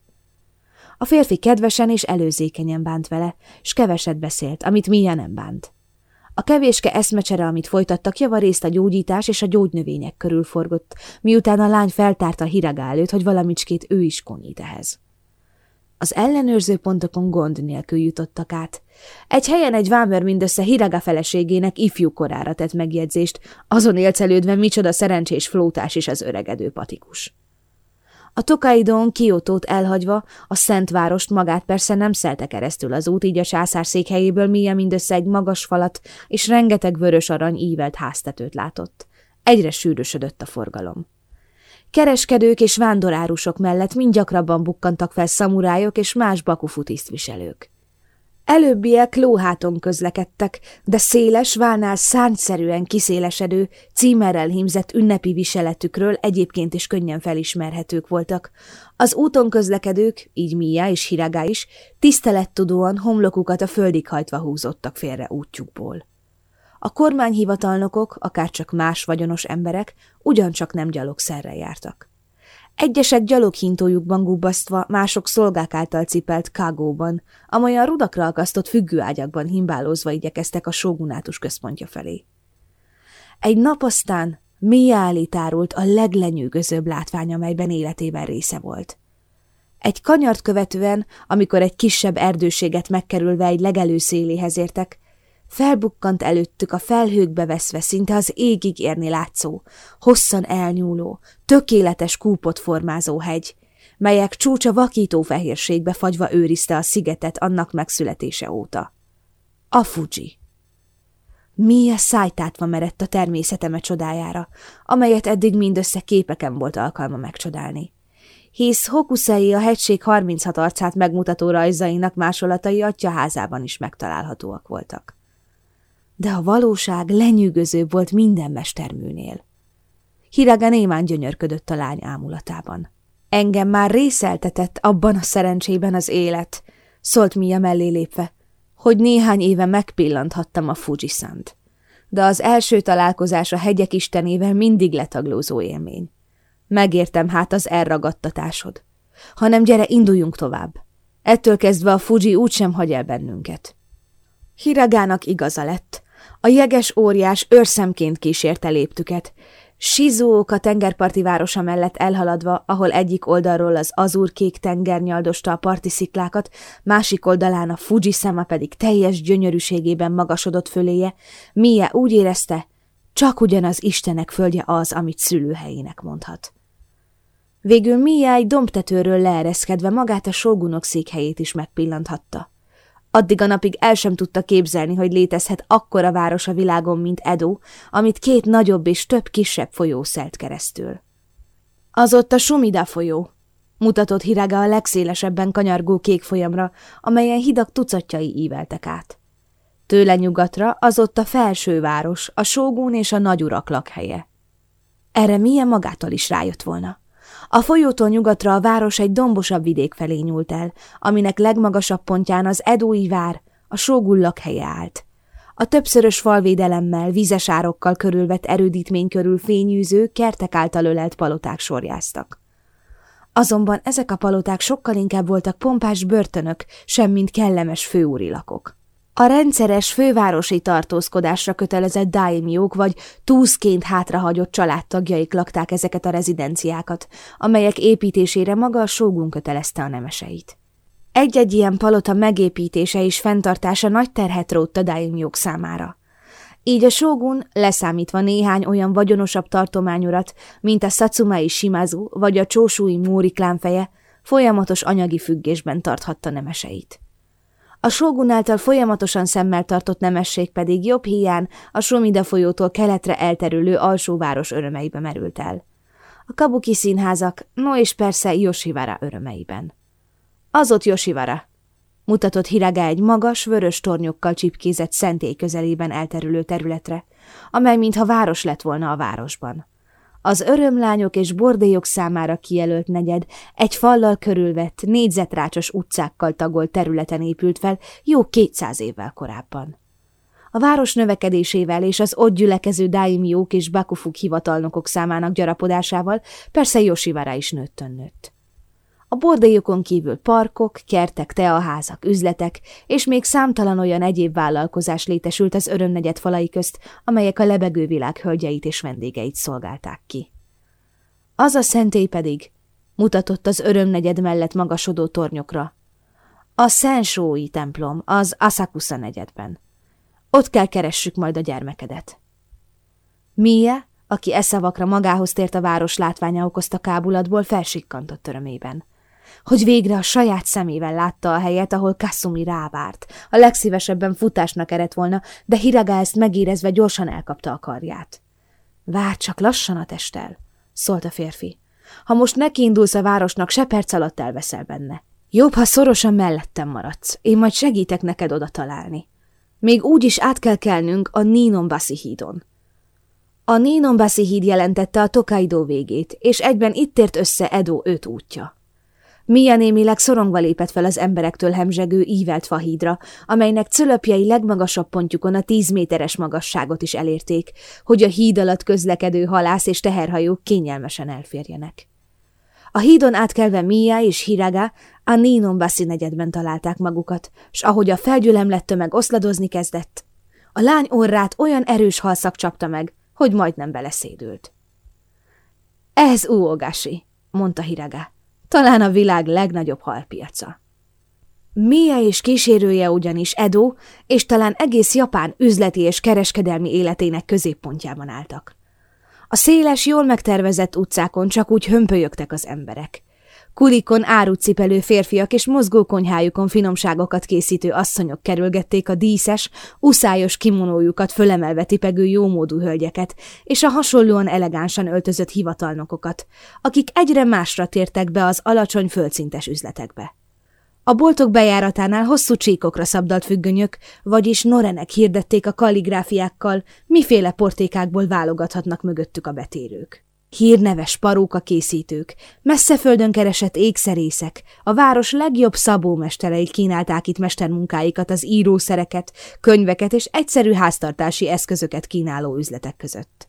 A férfi kedvesen és előzékenyen bánt vele, s keveset beszélt, amit Mia nem bánt. A kevéske eszmecsere, amit folytattak, javarészt a gyógyítás és a gyógynövények körül forgott, miután a lány feltárta Hiragá előtt, hogy valamicskét ő is konyít ehhez. Az ellenőrző pontokon gond nélkül jutottak át. Egy helyen egy vámőr mindössze Hiraga feleségének ifjú korára tett megjegyzést, azon élcelődve micsoda szerencsés flótás is az öregedő patikus. A Tokaidon Kiotót elhagyva, a Szentvárost magát persze nem szelte keresztül az út, így a császár székhelyéből milyen mindössze egy magas falat és rengeteg vörös arany ívelt háztetőt látott. Egyre sűrűsödött a forgalom. Kereskedők és vándorárusok mellett mind gyakrabban bukkantak fel szamurájok és más bakufu tisztviselők. Előbbiek lóháton közlekedtek, de széles, válnál szárnyszerűen kiszélesedő, címerrel hímzett ünnepi viseletükről egyébként is könnyen felismerhetők voltak. Az úton közlekedők, így Mia és Hiragá is, tisztelettudóan homlokukat a földig hajtva húzottak félre útjukból. A kormányhivatalnokok, akárcsak más vagyonos emberek, ugyancsak nem gyalogszerre jártak. Egyesek gyaloghintójukban gubbasztva, mások szolgák által cipelt kágóban, amolyan rudakra akasztott függőágyakban himbálózva igyekeztek a sógunátus központja felé. Egy nap aztán Miáli tárult a leglenyűgözőbb látvány, amelyben életében része volt. Egy kanyart követően, amikor egy kisebb erdőséget megkerülve egy legelő széléhez értek, Felbukkant előttük a felhőkbe veszve szinte az égig érni látszó, hosszan elnyúló, tökéletes kúpot formázó hegy, melyek csúcsa vakító fehérségbe fagyva őrizte a szigetet annak megszületése óta. A Fuji. Milyen szájtátva merett a természeteme csodájára, amelyet eddig mindössze képeken volt alkalma megcsodálni. Hisz Hokusei a hegység 36 arcát megmutató rajzainak másolatai atyaházában is megtalálhatóak voltak de a valóság lenyűgözőbb volt minden mesterműnél. Hiraga némán gyönyörködött a lány ámulatában. Engem már részeltetett abban a szerencsében az élet, szólt Mia mellé lépve, hogy néhány éve megpillanthattam a Fujisan-t. De az első találkozás a hegyek istenével mindig letaglózó élmény. Megértem hát az elragadtatásod. Hanem gyere, induljunk tovább. Ettől kezdve a Fuji úgysem hagy el bennünket. Hiragának igaza lett. A jeges óriás őrszemként kísérte léptüket. A tengerparti városa mellett elhaladva, ahol egyik oldalról az azurkék tenger nyaldosta a parti sziklákat, másik oldalán a Fuji szema pedig teljes gyönyörűségében magasodott föléje, Mia úgy érezte, csak ugyanaz Istenek földje az, amit szülőhelyének mondhat. Végül Mia egy dombtetőről leereszkedve magát a sógunok székhelyét is megpillanthatta. Addig a napig el sem tudta képzelni, hogy létezhet akkora város a világon, mint Edo, amit két nagyobb és több kisebb folyó szelt keresztül. Az ott a Sumida folyó, mutatott Hiraga a legszélesebben kanyargó kék folyamra, amelyen hidak tucatjai íveltek át. Tőle nyugatra az ott a felsőváros, a sógún és a nagyurak lakhelye. Erre milyen magától is rájött volna. A folyótól nyugatra a város egy dombosabb vidék felé nyúlt el, aminek legmagasabb pontján az Edói vár, a sógun lakhelye állt. A többszörös falvédelemmel, vízesárokkal körülvett erődítmény körül fényűző, kertek által ölelt paloták sorjáztak. Azonban ezek a paloták sokkal inkább voltak pompás börtönök, semmint kellemes főúri lakok. A rendszeres fővárosi tartózkodásra kötelezett daimjók vagy túszként hátrahagyott családtagjaik lakták ezeket a rezidenciákat, amelyek építésére maga a sógun kötelezte a nemeseit. Egy-egy ilyen palota megépítése és fenntartása nagy terhet rótt a daimjók számára. Így a sógun, leszámítva néhány olyan vagyonosabb tartományurat, mint a Satsumai Shimazu vagy a Csósúi Móri klánfeje, folyamatos anyagi függésben tarthatta nemeseit. A sógun által folyamatosan szemmel tartott nemesség pedig jobb hián a Somida folyótól keletre elterülő alsóváros örömeibe merült el. A kabuki színházak, no és persze Yoshivara örömeiben. Az ott Yoshivara, mutatott Hiraga egy magas, vörös tornyokkal csipkézett szentély közelében elterülő területre, amely mintha város lett volna a városban. Az örömlányok és bordélyok számára kijelölt negyed egy fallal körülvett, négyzetrácsos utcákkal tagolt területen épült fel jó kétszáz évvel korábban. A város növekedésével és az ott gyülekező daimiók és bakufuk hivatalnokok számának gyarapodásával persze Josivara is nőttön nőtt. A bordélyokon kívül parkok, kertek, teaházak, üzletek, és még számtalan olyan egyéb vállalkozás létesült az örömnegyed falai közt, amelyek a lebegő világ hölgyeit és vendégeit szolgálták ki. Az a szentély pedig mutatott az örömnegyed mellett magasodó tornyokra. A Szensói templom az Asakusa negyedben. Ott kell keressük majd a gyermekedet. Mie, aki eszavakra magához tért a város látványa okozta kábulatból, felsikkantott örömében. Hogy végre a saját szemével látta a helyet, ahol Kasumi rávárt. A legszívesebben futásnak eredt volna, de Hiraga ezt megérezve gyorsan elkapta a karját. Várj csak lassan a testel, szólt a férfi. Ha most nekiindulsz a városnak, se perc alatt elveszel benne. Jobb, ha szorosan mellettem maradsz. Én majd segítek neked oda találni. Még úgy is át kell kelnünk a Ninonbasi hídon. A Ninonbasi híd jelentette a Tokaido végét, és egyben itt ért össze Edo öt útja. Mia némileg szorongva lépett fel az emberektől hemzsegő ívelt fahídra, amelynek cölöpjei legmagasabb pontjukon a tíz méteres magasságot is elérték, hogy a híd alatt közlekedő halász és teherhajók kényelmesen elférjenek. A hídon átkelve Mia és Hiraga a Ninonbasi negyedben találták magukat, s ahogy a felgyülemlett tömeg oszladozni kezdett, a lány orrát olyan erős halszak csapta meg, hogy majdnem beleszédült. Ez Uogashi, mondta Hiraga. Talán a világ legnagyobb halpiaca. Mia és kísérője ugyanis Edo, és talán egész Japán üzleti és kereskedelmi életének középpontjában álltak. A széles, jól megtervezett utcákon csak úgy hömpölyögtek az emberek. Kulikon árucipelő férfiak és mozgó konyhájukon finomságokat készítő asszonyok kerülgették a díszes, uszályos kimonójukat fölemelve tipegő jómódú hölgyeket, és a hasonlóan elegánsan öltözött hivatalnokokat, akik egyre másra tértek be az alacsony földszintes üzletekbe. A boltok bejáratánál hosszú csíkokra szabdalt függönyök, vagyis norenek hirdették a kalligráfiákkal, miféle portékákból válogathatnak mögöttük a betérők. Hírneves paróka készítők, messze földön keresett ékszerészek, a város legjobb szabómesterei kínálták itt mestermunkáikat az írószereket, könyveket és egyszerű háztartási eszközöket kínáló üzletek között.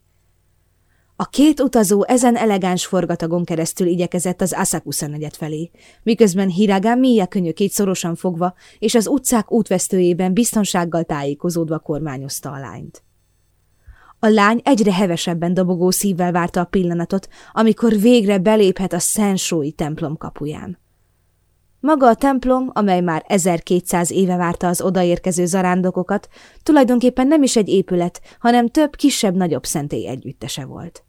A két utazó ezen elegáns forgatagon keresztül igyekezett az Asakusa negyed felé, miközben Hiraga Mia könyökét szorosan fogva és az utcák útvesztőjében biztonsággal tájékozódva kormányozta a lányt. A lány egyre hevesebben dobogó szívvel várta a pillanatot, amikor végre beléphet a Szensói templom kapuján. Maga a templom, amely már 1200 éve várta az odaérkező zarándokokat, tulajdonképpen nem is egy épület, hanem több kisebb-nagyobb szentély együttese volt.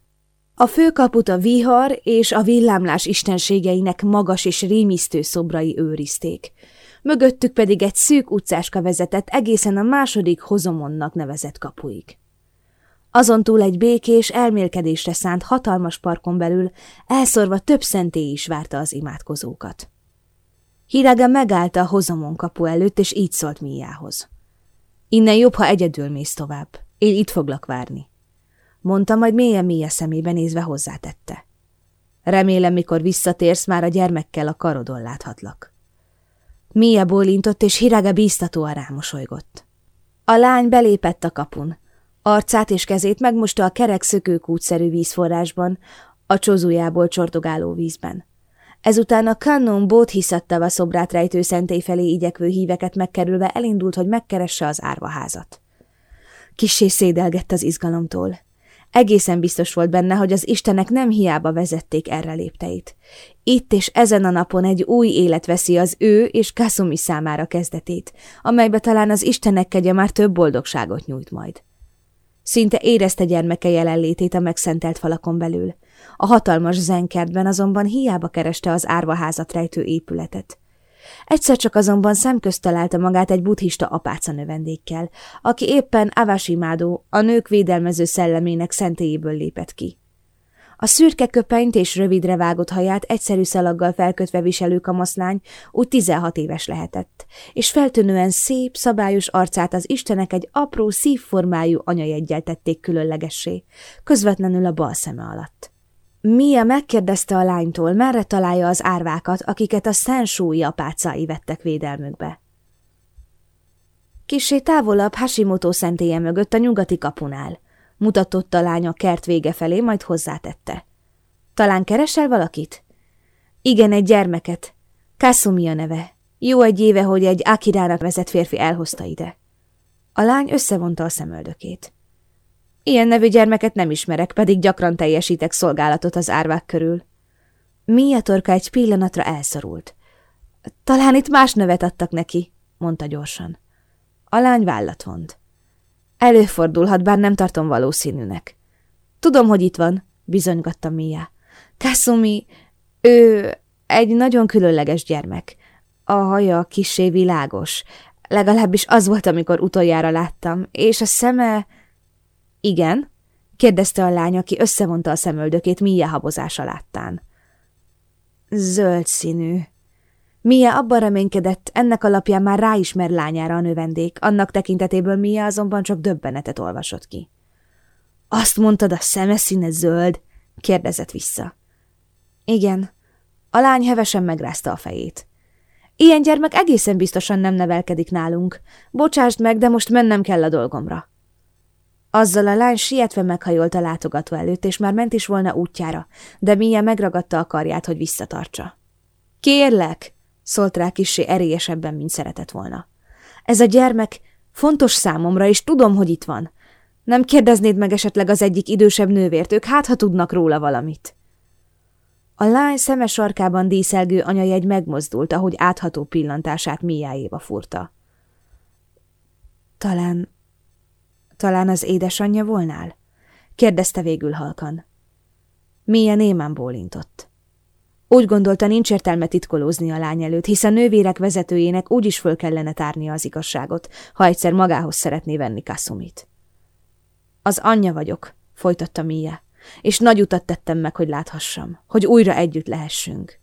A főkaput a vihar és a villámlás istenségeinek magas és rémisztő szobrai őrizték. Mögöttük pedig egy szűk utcáska vezetett egészen a második hozomonnak nevezett kapuig. Azon túl egy békés, elmélkedésre szánt hatalmas parkon belül elszorva több szentély is várta az imádkozókat. Hiraga megállta a hozamon kapu előtt, és így szólt Miához. Innen jobb, ha egyedül mész tovább. Én itt foglak várni. Mondta, majd mélyen Mia szemébe nézve hozzátette. Remélem, mikor visszatérsz, már a gyermekkel a karodon láthatlak. Mia bólintott, és Hiraga bíztatóan rámosolygott. A lány belépett a kapun, Arcát és kezét megmosta a kerek szökőkútszerű vízforrásban, a csozójából csortogáló vízben. Ezután a Kannon Bodhisattva szobrát rejtő szentély felé igyekvő híveket megkerülve elindult, hogy megkeresse az árvaházat. Kissé szédelgett az izgalomtól. Egészen biztos volt benne, hogy az istenek nem hiába vezették erre lépteit. Itt és ezen a napon egy új élet veszi az ő és Kasumi számára kezdetét, amelybe talán az istenek kegye már több boldogságot nyújt majd. Szinte érezte gyermeke jelenlétét a megszentelt falakon belül. A hatalmas zenkertben azonban hiába kereste az árvaházat rejtő épületet. Egyszer csak azonban szemközt találta magát egy buddhista apáca növendékkel, aki éppen Avasimádó, a nők védelmező szellemének szentélyéből lépett ki. A szürke köpenyt és rövidre vágott haját egyszerű szalaggal felkötve viselő kamaszlány úgy 16 éves lehetett, és feltűnően szép, szabályos arcát az istenek egy apró szívformájú anyajeggyel tették különlegessé, közvetlenül a bal szeme alatt. Mia megkérdezte a lánytól, merre találja az árvákat, akiket a szensúlyi apácái vettek védelmükbe. Kissé távolabb Hashimoto szentélye mögött a nyugati kapunál – mutatott a lány a kert vége felé, majd hozzátette. Talán keresel valakit? Igen, egy gyermeket. Kasumi a neve. Jó egy éve, hogy egy Akirának vezet férfi elhozta ide. A lány összevonta a szemöldökét. Ilyen nevű gyermeket nem ismerek, pedig gyakran teljesítek szolgálatot az árvák körül. Mia torka egy pillanatra elszorult. Talán itt más nevet adtak neki, mondta gyorsan. A lány vállat vont. Előfordulhat, bár nem tartom valószínűnek. Tudom, hogy itt van, bizonygatta Mia. Kasumi, ő egy nagyon különleges gyermek. A haja kisé világos. Legalábbis az volt, amikor utoljára láttam, és a szeme... Igen? kérdezte a lány, aki összevonta a szemöldökét Mia habozása láttán. Zöld színű. Mia abban reménykedett, ennek alapján már ráismer lányára a növendék, annak tekintetéből Mia azonban csak döbbenetet olvasott ki. Azt mondtad, a szeme színe zöld? kérdezett vissza. Igen. A lány hevesen megrázta a fejét. Ilyen gyermek egészen biztosan nem nevelkedik nálunk. Bocsásd meg, de most mennem kell a dolgomra. Azzal a lány sietve meghajolt a látogató előtt, és már ment is volna útjára, de Mia megragadta a karját, hogy visszatartsa. Kérlek, szólt rá kissé erélyesebben, mint szeretett volna. Ez a gyermek fontos számomra, és tudom, hogy itt van. Nem kérdeznéd meg esetleg az egyik idősebb nővért, ők hát, ha tudnak róla valamit. A lány szemes sarkában díszelgő anyajegy megmozdult, ahogy átható pillantását Miáéba furta. Talán, talán az édesanyja volnál? kérdezte végül halkan. Milyen némán bólintott. Úgy gondolta, nincs értelme titkolózni a lány előtt, hiszen nővérek vezetőjének úgyis föl kellene tárnia az igazságot, ha egyszer magához szeretné venni Kasumit. Az anyja vagyok, folytatta Mia és nagy utat tettem meg, hogy láthassam, hogy újra együtt lehessünk.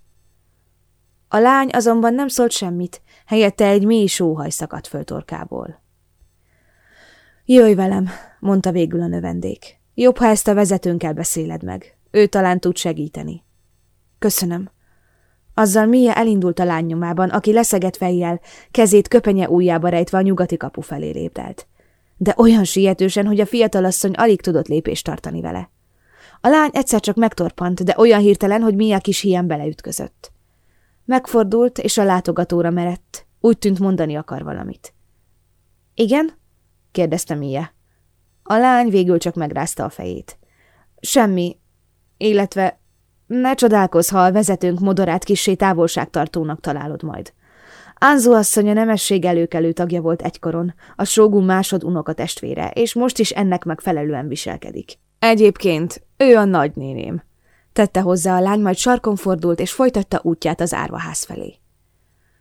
A lány azonban nem szólt semmit, helyette egy mély sóhaj szakadt föl. Jöjj velem, mondta végül a növendék. Jobb, ha ezt a vezetőnkkel beszéled meg. Ő talán tud segíteni. Köszönöm. Azzal Mia elindult a lány nyomában, aki leszegett fejjel, kezét köpenye ujjába rejtve a nyugati kapu felé lépdelt. De olyan sietősen, hogy a fiatalasszony alig tudott lépést tartani vele. A lány egyszer csak megtorpant, de olyan hirtelen, hogy Mia kis híján beleütközött. Megfordult, és a látogatóra merett. Úgy tűnt mondani akar valamit. Igen? kérdezte Mia. A lány végül csak megrázta a fejét. Semmi, illetve ne csodálkozz, ha a vezetőnk modorát kissé távolságtartónak találod majd. Anzu asszony a nemesség előkelő tagja volt egykoron, a sógun másod unoka testvére, és most is ennek megfelelően viselkedik. Egyébként ő a nagynéném. Tette hozzá a lány, majd sarkon fordult, és folytatta útját az árvaház felé.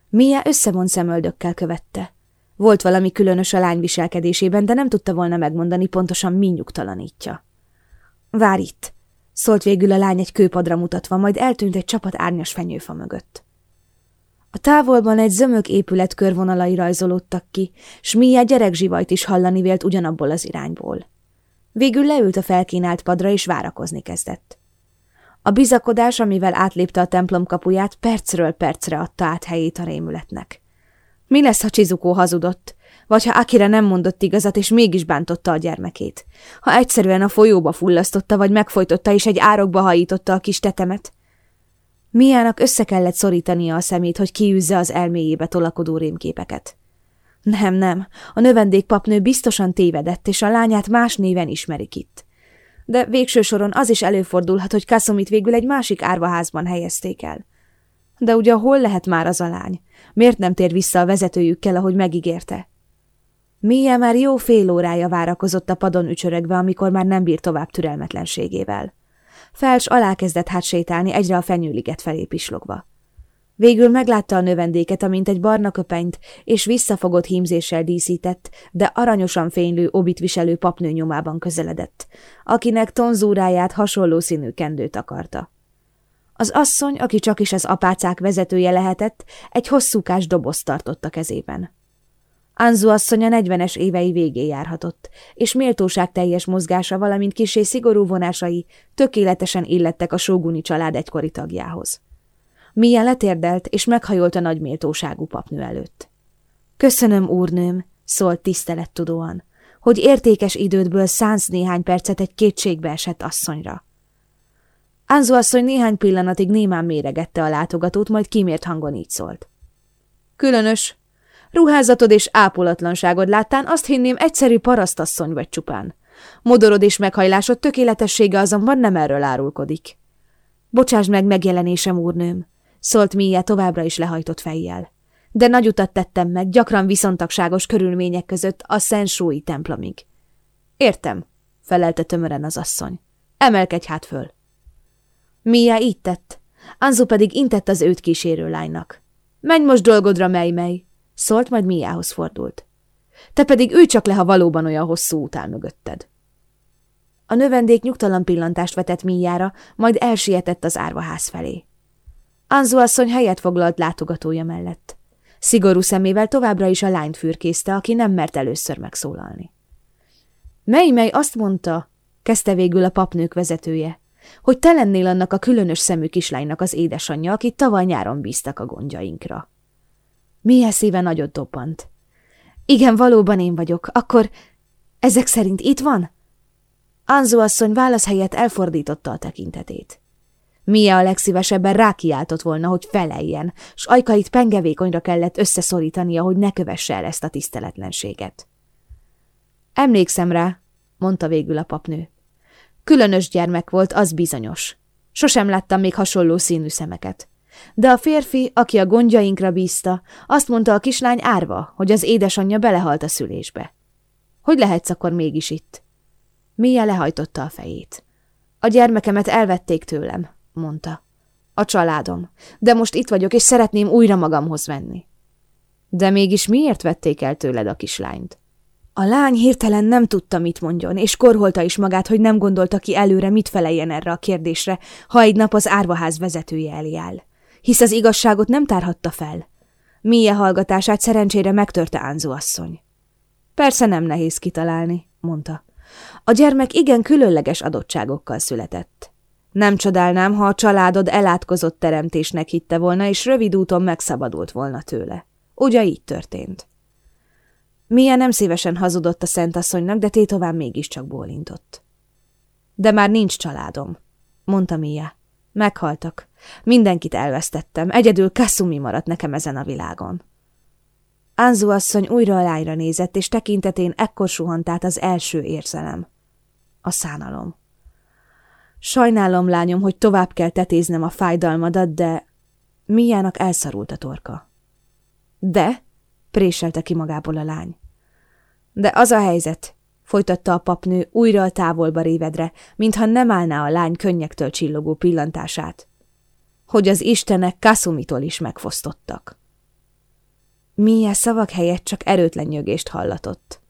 Mia összevont szemöldökkel követte. Volt valami különös a lány viselkedésében, de nem tudta volna megmondani pontosan mi nyugtalanítja. Vár itt, szólt végül a lány egy kőpadra mutatva, majd eltűnt egy csapat árnyas fenyőfa mögött. A távolban egy zömök épület körvonalai rajzolódtak ki, s Mia gyerekzsivajt is hallani vélt ugyanabból az irányból. Végül leült a felkínált padra, és várakozni kezdett. A bizakodás, amivel átlépte a templom kapuját, percről percre adta át helyét a rémületnek. Mi lesz, ha Csizukó hazudott? Vagy ha Akira nem mondott igazat, és mégis bántotta a gyermekét? Ha egyszerűen a folyóba fullasztotta, vagy megfojtotta, és egy árokba hajította a kis tetemet? Miának össze kellett szorítania a szemét, hogy kiűzze az elméjébe tolakodó rémképeket. Nem, nem, a növendék papnő biztosan tévedett, és a lányát más néven ismerik itt. De végső soron az is előfordulhat, hogy Kaszomit végül egy másik árvaházban helyezték el. De ugye hol lehet már az a lány? Miért nem tér vissza a vezetőjükkel, ahogy megígérte? Mia már jó fél órája várakozott a padon ücsörögve, amikor már nem bír tovább türelmetlenségével. Fels alá kezdett hát sétálni, egyre a fenyőliget felé pislogva. Végül meglátta a növendéket, amint egy barna köpenyt és visszafogott hímzéssel díszített, de aranyosan fénylő obit viselő papnő nyomában közeledett, akinek tonzúráját hasonló színű kendőt akarta. Az asszony, aki csak is az apácák vezetője lehetett, egy hosszúkás dobozt tartott a kezében. Anzu asszonya negyvenes évei végé járhatott, és méltóság teljes mozgása, valamint kisé szigorú vonásai tökéletesen illettek a sóguni család egykori tagjához. Mia letérdelt, és meghajolt a nagy méltóságú papnő előtt. Köszönöm, úrnőm, szólt tisztelettudóan, hogy értékes idődből szánsz néhány percet egy kétségbe esett asszonyra. Anzu asszony néhány pillanatig némán méregette a látogatót, majd kimért hangon így szólt. Különös. Ruházatod és ápolatlanságod láttán azt hinném egyszerű parasztasszony vagy csupán. Modorod és meghajlásod tökéletessége azonban nem erről árulkodik. Bocsáss meg megjelenésem, úrnőm, szólt Mia továbbra is lehajtott fejjel. De nagy utat tettem meg, gyakran viszontagságos körülmények között a Szensúi templomig. Értem, felelte tömören az asszony. Emelkedj hát föl. Mia így tett, Anzu pedig intett az őt kísérő lánynak. Menj most dolgodra, mely-mely, szólt, majd Miához fordult. Te pedig ülj csak le, ha valóban olyan hosszú út mögötted. A növendék nyugtalan pillantást vetett Míjára, majd elsietett az árvaház felé. Anzu asszony helyet foglalt látogatója mellett. Szigorú szemével továbbra is a lányt fürkészte, aki nem mert először megszólalni. Mely-mely azt mondta, kezdte végül a papnők vezetője, hogy te lennél annak a különös szemű kislánynak az édesanyja, akit tavaly nyáron bíztak a gondjainkra. Milyen szíve nagyot dobbant. Igen, valóban én vagyok. Akkor ezek szerint itt van? Anzu asszony válasz helyett elfordította a tekintetét. Mia a legszívesebben rákiáltott volna, hogy feleljen, s ajkait pengevékonyra kellett összeszorítania, hogy ne kövesse el ezt a tiszteletlenséget. Emlékszem rá, mondta végül a papnő. Különös gyermek volt, az bizonyos. Sosem láttam még hasonló színű szemeket. De a férfi, aki a gondjainkra bízta, azt mondta a kislány árva, hogy az édesanyja belehalt a szülésbe. Hogy lehetsz akkor mégis itt? Mia lehajtotta a fejét. A gyermekemet elvették tőlem, mondta. A családom, de most itt vagyok, és szeretném újra magamhoz venni. De mégis miért vették el tőled a kislányt? A lány hirtelen nem tudta, mit mondjon, és korholta is magát, hogy nem gondolta ki előre, mit feleljen erre a kérdésre, ha egy nap az árvaház vezetője elé áll. Hisz az igazságot nem tárhatta fel. Mie hallgatását szerencsére megtörte Ánzu asszony. Persze nem nehéz kitalálni, mondta. A gyermek igen különleges adottságokkal született. Nem csodálnám, ha a családod elátkozott teremtésnek hitte volna, és rövid úton megszabadult volna tőle. Ugye így történt? Mia nem szívesen hazudott a szentasszonynak, de tétován mégiscsak bólintott. De már nincs családom, mondta Mia. Meghaltak. Mindenkit elvesztettem, egyedül Kasumi maradt nekem ezen a világon. Anzu asszony újra a lányra nézett, és tekintetén ekkor suhant át az első érzelem. A szánalom. Sajnálom, lányom, hogy tovább kell tetéznem a fájdalmadat, de Miának elszarult a torka. De? préselte ki magából a lány. De az a helyzet, folytatta a papnő újra a távolba révedre, mintha nem állná a lány könnyektől csillogó pillantását, hogy az istenek Kasumitól is megfosztottak. Milyen szavak helyett csak erőtlen nyögést hallatott.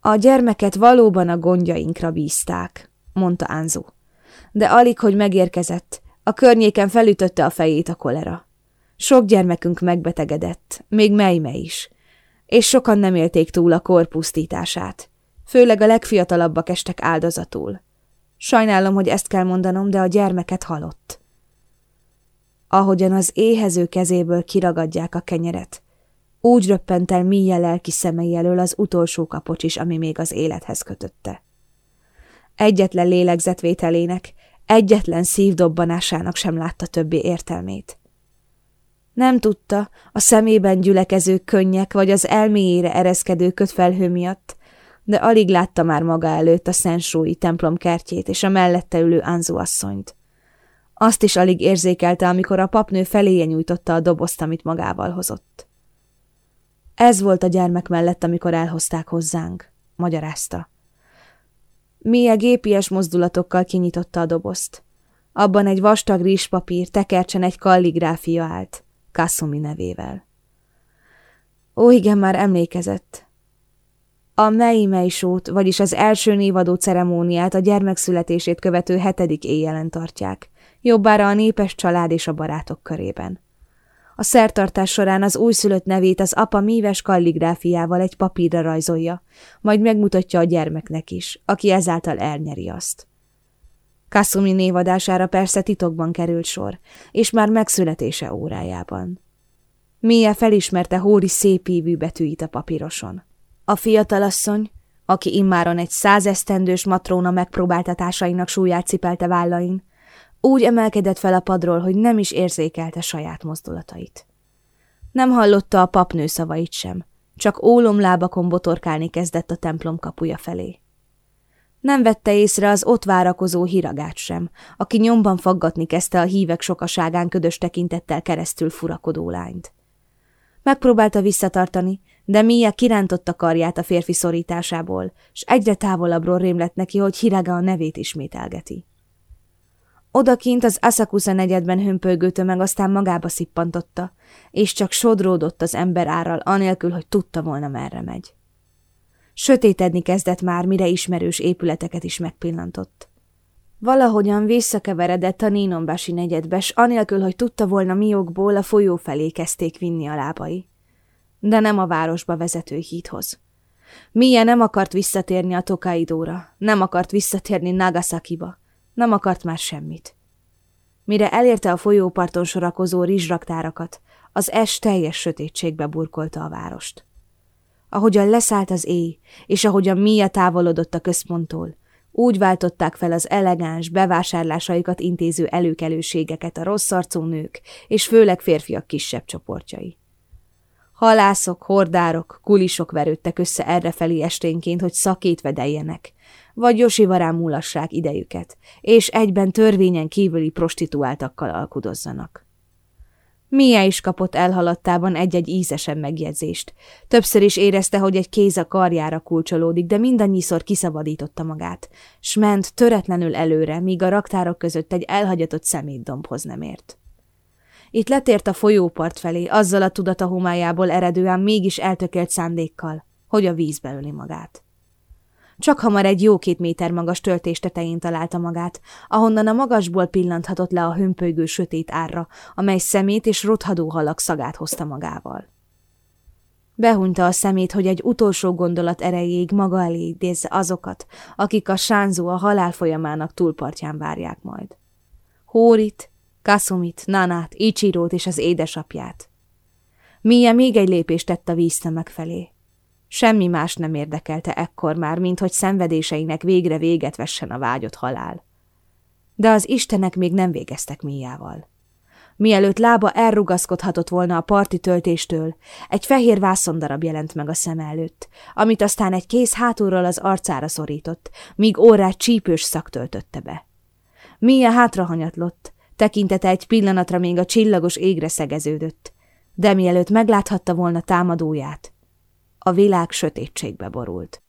A gyermeket valóban a gondjainkra bízták, mondta Anzu. De alig, hogy megérkezett, a környéken felütötte a fejét a kolera. Sok gyermekünk megbetegedett, még melyme is, és sokan nem élték túl a kor pusztítását. Főleg a legfiatalabbak estek áldozatul. Sajnálom, hogy ezt kell mondanom, de a gyermeket halott. Ahogyan az éhező kezéből kiragadják a kenyeret, úgy röppent el Mia lelki szemei elől az utolsó kapocs is, ami még az élethez kötötte. Egyetlen lélegzetvételének, egyetlen szívdobbanásának sem látta többi értelmét. Nem tudta, a szemében gyülekező könnyek vagy az elméjére ereszkedő kötfelhő miatt, de alig látta már maga előtt a Szensúi templom kertjét és a mellette ülő Anzu asszonyt. Azt is alig érzékelte, amikor a papnő feléje nyújtotta a dobozt, amit magával hozott. Ez volt a gyermek mellett, amikor elhozták hozzánk, magyarázta. Mie gépies mozdulatokkal kinyitotta a dobozt. Abban egy vastag rizspapír, tekercsen egy kalligráfia állt, Kasumi nevével. Ó, igen, már emlékezett. A mei sót, vagyis az első névadó ceremóniát a gyermek születését követő hetedik éjjelen tartják, jobbára a népes család és a barátok körében. A szertartás során az újszülött nevét az apa míves kalligráfiával egy papírra rajzolja, majd megmutatja a gyermeknek is, aki ezáltal elnyeri azt. Kasumi névadására persze titokban került sor, és már megszületése órájában. Mia felismerte Hóri szépívű betűit a papíroson. A fiatalasszony, aki immáron egy százesztendős matróna megpróbáltatásainak súlyát cipelte vállain, Úgy emelkedett fel a padról, hogy nem is érzékelte saját mozdulatait. Nem hallotta a papnő szavait sem, csak ólomlábakon botorkálni kezdett a templom kapuja felé. Nem vette észre az ott várakozó hiragát sem, aki nyomban faggatni kezdte a hívek sokaságán ködös tekintettel keresztül furakodó lányt. Megpróbálta visszatartani, de Mia kirántotta karját a férfi szorításából, s egyre távolabbról rémlett neki, hogy Hiraga a nevét ismételgeti. Odakint az Asakusa negyedben hömpölygő tömeg aztán magába szippantotta, és csak sodródott az ember árral, anélkül, hogy tudta volna merre megy. Sötétedni kezdett már, mire ismerős épületeket is megpillantott. Valahogyan visszakeveredett a Nínombási negyedbe, s anélkül, hogy tudta volna miokból, a folyó felé kezdték vinni a lábai. De nem a városba vezető hídhoz. Mia nem akart visszatérni a Tokaidóra, nem akart visszatérni Nagasakiba, nem akart már semmit. Mire elérte a folyóparton sorakozó rizsraktárakat, az es teljes sötétségbe burkolta a várost. Ahogyan leszállt az éj, és ahogyan Mia távolodott a központtól, úgy váltották fel az elegáns, bevásárlásaikat intéző előkelőségeket a rossz arcú nők, és főleg férfiak kisebb csoportjai. Halászok, hordárok, kulisok verődtek össze errefelé esténként, hogy szakítvedeljenek, vagy Josivarán múlassák idejüket, és egyben törvényen kívüli prostituáltakkal alkudozzanak. Mia is kapott elhaladtában egy-egy ízesen megjegyzést. Többször is érezte, hogy egy kéz a karjára kulcsolódik, de mindannyiszor kiszabadította magát, s ment töretlenül előre, míg a raktárok között egy elhagyatott szemétdombhoz nem ért. Itt letért a folyópart felé, azzal a tudata homályából eredően mégis eltökélt szándékkal, hogy a vízbe öli magát. Csak hamar egy jó két méter magas töltés tetején találta magát, ahonnan a magasból pillanthatott le a hömpölygő sötét árra, amely szemét és rothadó halak szagát hozta magával. Behunyta a szemét, hogy egy utolsó gondolat erejéig maga elé idézze azokat, akik a sánzó a halál folyamának túlpartján várják majd. Hórit, Kasumit, Nanát, Ichirót és az édesapját. Mia még egy lépést tett a víztemek felé. Semmi más nem érdekelte ekkor már, mint hogy szenvedéseinek végre véget vessen a vágyott halál. De az istenek még nem végeztek Míjával. Mielőtt lába elrugaszkodhatott volna a parti töltéstől, egy fehér vászondarab jelent meg a szem előtt, amit aztán egy kéz hátulról az arcára szorított, míg órát csípős szak töltötte be. Mia hátrahanyatlott, tekintete egy pillanatra még a csillagos égre szegeződött, de mielőtt megláthatta volna támadóját, a világ sötétségbe borult.